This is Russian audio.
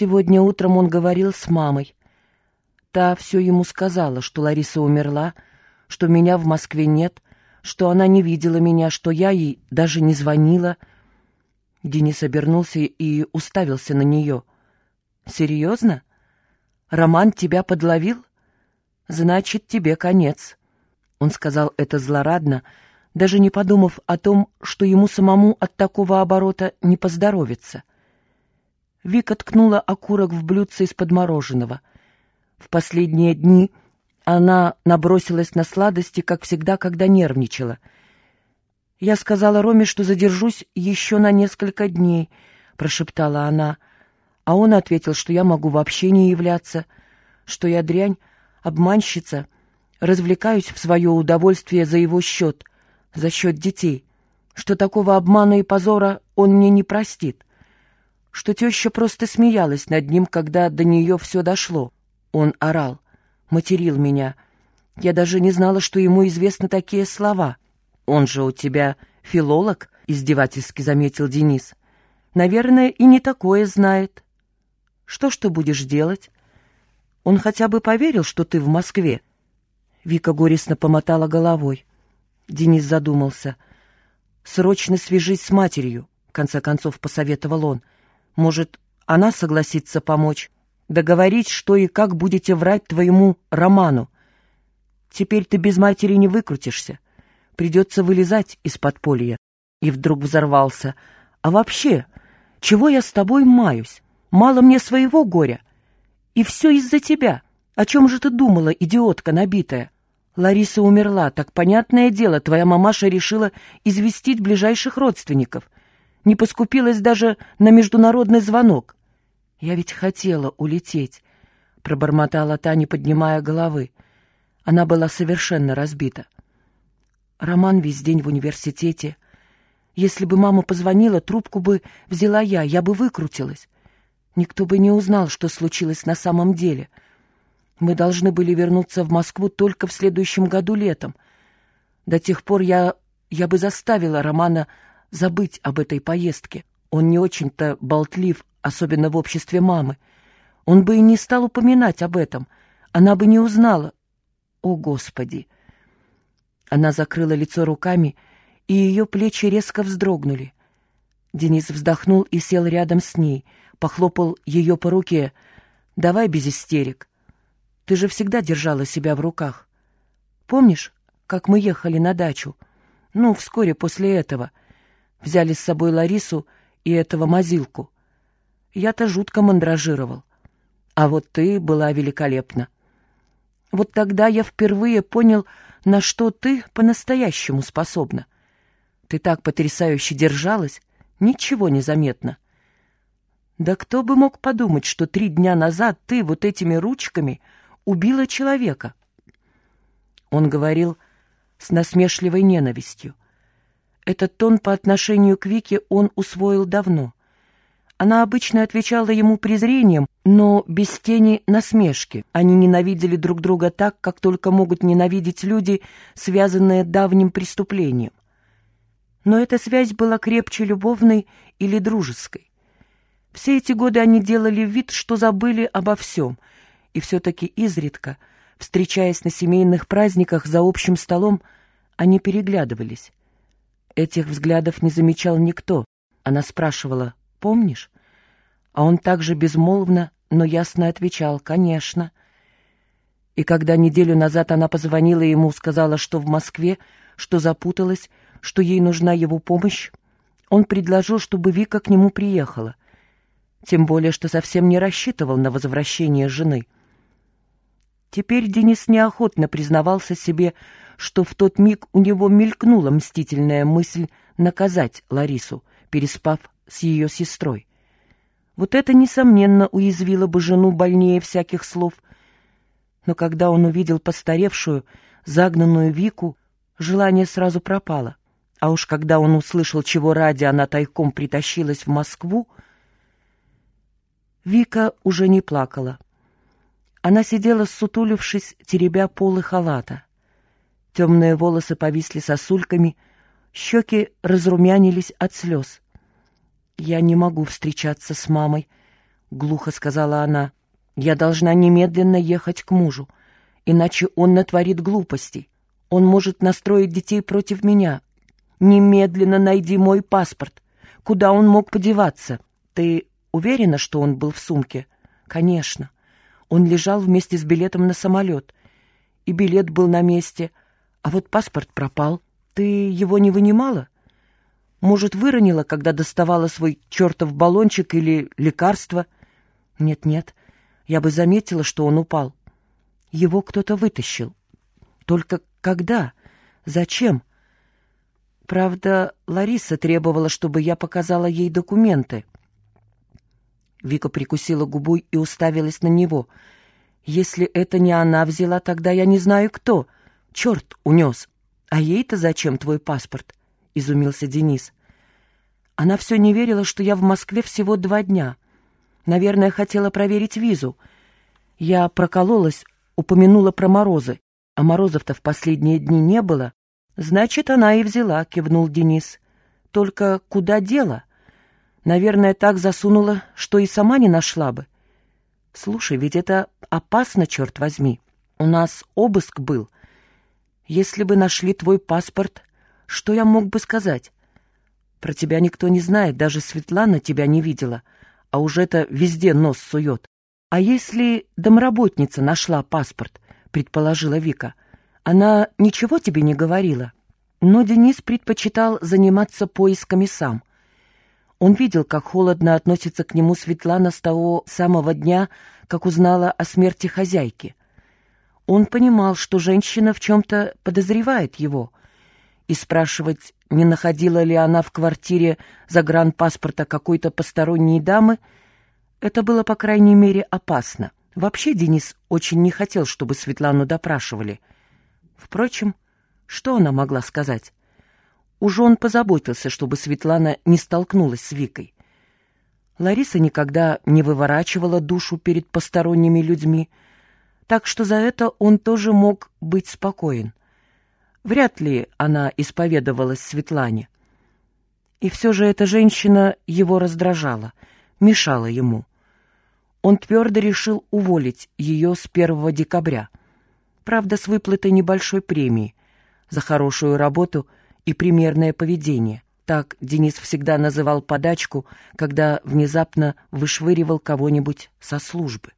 Сегодня утром он говорил с мамой. Та все ему сказала, что Лариса умерла, что меня в Москве нет, что она не видела меня, что я ей даже не звонила. Денис обернулся и уставился на нее. «Серьезно? Роман тебя подловил? Значит, тебе конец». Он сказал это злорадно, даже не подумав о том, что ему самому от такого оборота не поздоровится. Вика ткнула окурок в блюдце из-под мороженого. В последние дни она набросилась на сладости, как всегда, когда нервничала. «Я сказала Роме, что задержусь еще на несколько дней», — прошептала она. А он ответил, что я могу вообще не являться, что я дрянь, обманщица, развлекаюсь в свое удовольствие за его счет, за счет детей, что такого обмана и позора он мне не простит, что теща просто смеялась над ним, когда до нее все дошло. Он орал, материл меня. Я даже не знала, что ему известны такие слова. «Он же у тебя филолог», — издевательски заметил Денис. «Наверное, и не такое знает». «Что ж ты будешь делать?» «Он хотя бы поверил, что ты в Москве». Вика горестно помотала головой. Денис задумался. «Срочно свяжись с матерью», — в конце концов посоветовал он. «Может, она согласится помочь? Договорить, что и как будете врать твоему Роману? Теперь ты без матери не выкрутишься. Придется вылезать из подполья». И вдруг взорвался. «А вообще, чего я с тобой маюсь? Мало мне своего горя. И все из-за тебя. О чем же ты думала, идиотка набитая?» Лариса умерла, так понятное дело, твоя мамаша решила известить ближайших родственников. Не поскупилась даже на международный звонок. Я ведь хотела улететь, пробормотала та, не поднимая головы. Она была совершенно разбита. Роман весь день в университете. Если бы мама позвонила, трубку бы взяла я, я бы выкрутилась. Никто бы не узнал, что случилось на самом деле — мы должны были вернуться в Москву только в следующем году летом. До тех пор я... я бы заставила Романа забыть об этой поездке. Он не очень-то болтлив, особенно в обществе мамы. Он бы и не стал упоминать об этом. Она бы не узнала. О, Господи! Она закрыла лицо руками, и ее плечи резко вздрогнули. Денис вздохнул и сел рядом с ней, похлопал ее по руке. «Давай без истерик. Ты же всегда держала себя в руках. Помнишь, как мы ехали на дачу? Ну, вскоре после этого. Взяли с собой Ларису и этого мазилку. Я-то жутко мандражировал. А вот ты была великолепна. Вот тогда я впервые понял, на что ты по-настоящему способна. Ты так потрясающе держалась, ничего не заметно. Да кто бы мог подумать, что три дня назад ты вот этими ручками убила человека. Он говорил с насмешливой ненавистью. Этот тон по отношению к Вике он усвоил давно. Она обычно отвечала ему презрением, но без тени насмешки. Они ненавидели друг друга так, как только могут ненавидеть люди, связанные давним преступлением. Но эта связь была крепче любовной или дружеской. Все эти годы они делали вид, что забыли обо всем — и все-таки изредка, встречаясь на семейных праздниках за общим столом, они переглядывались. Этих взглядов не замечал никто. Она спрашивала «Помнишь?» А он также безмолвно, но ясно отвечал «Конечно». И когда неделю назад она позвонила ему, сказала, что в Москве, что запуталась, что ей нужна его помощь, он предложил, чтобы Вика к нему приехала. Тем более, что совсем не рассчитывал на возвращение жены — Теперь Денис неохотно признавался себе, что в тот миг у него мелькнула мстительная мысль наказать Ларису, переспав с ее сестрой. Вот это, несомненно, уязвило бы жену больнее всяких слов. Но когда он увидел постаревшую, загнанную Вику, желание сразу пропало. А уж когда он услышал, чего ради она тайком притащилась в Москву, Вика уже не плакала. Она сидела, сутулившись, теребя полы халата. Темные волосы повисли сосульками, щеки разрумянились от слез. «Я не могу встречаться с мамой», — глухо сказала она. «Я должна немедленно ехать к мужу, иначе он натворит глупостей. Он может настроить детей против меня. Немедленно найди мой паспорт. Куда он мог подеваться? Ты уверена, что он был в сумке?» «Конечно. Он лежал вместе с билетом на самолет. И билет был на месте, а вот паспорт пропал. Ты его не вынимала?» Может, выронила, когда доставала свой чертов баллончик или лекарство? Нет-нет, я бы заметила, что он упал. Его кто-то вытащил. Только когда? Зачем? Правда, Лариса требовала, чтобы я показала ей документы. Вика прикусила губу и уставилась на него. Если это не она взяла, тогда я не знаю кто. Черт унес. А ей-то зачем твой паспорт? — изумился Денис. Она все не верила, что я в Москве всего два дня. Наверное, хотела проверить визу. Я прокололась, упомянула про морозы. А морозов-то в последние дни не было. Значит, она и взяла, кивнул Денис. Только куда дело? Наверное, так засунула, что и сама не нашла бы. Слушай, ведь это опасно, черт возьми. У нас обыск был. Если бы нашли твой паспорт, что я мог бы сказать? Про тебя никто не знает, даже Светлана тебя не видела, а уже это везде нос сует. А если домработница нашла паспорт, предположила Вика, она ничего тебе не говорила? Но Денис предпочитал заниматься поисками сам. Он видел, как холодно относится к нему Светлана с того самого дня, как узнала о смерти хозяйки. Он понимал, что женщина в чем-то подозревает его — и спрашивать, не находила ли она в квартире загранпаспорта какой-то посторонней дамы, это было, по крайней мере, опасно. Вообще Денис очень не хотел, чтобы Светлану допрашивали. Впрочем, что она могла сказать? Уже он позаботился, чтобы Светлана не столкнулась с Викой. Лариса никогда не выворачивала душу перед посторонними людьми, так что за это он тоже мог быть спокоен. Вряд ли она исповедовалась Светлане. И все же эта женщина его раздражала, мешала ему. Он твердо решил уволить ее с 1 декабря. Правда, с выплатой небольшой премии за хорошую работу и примерное поведение. Так Денис всегда называл подачку, когда внезапно вышвыривал кого-нибудь со службы.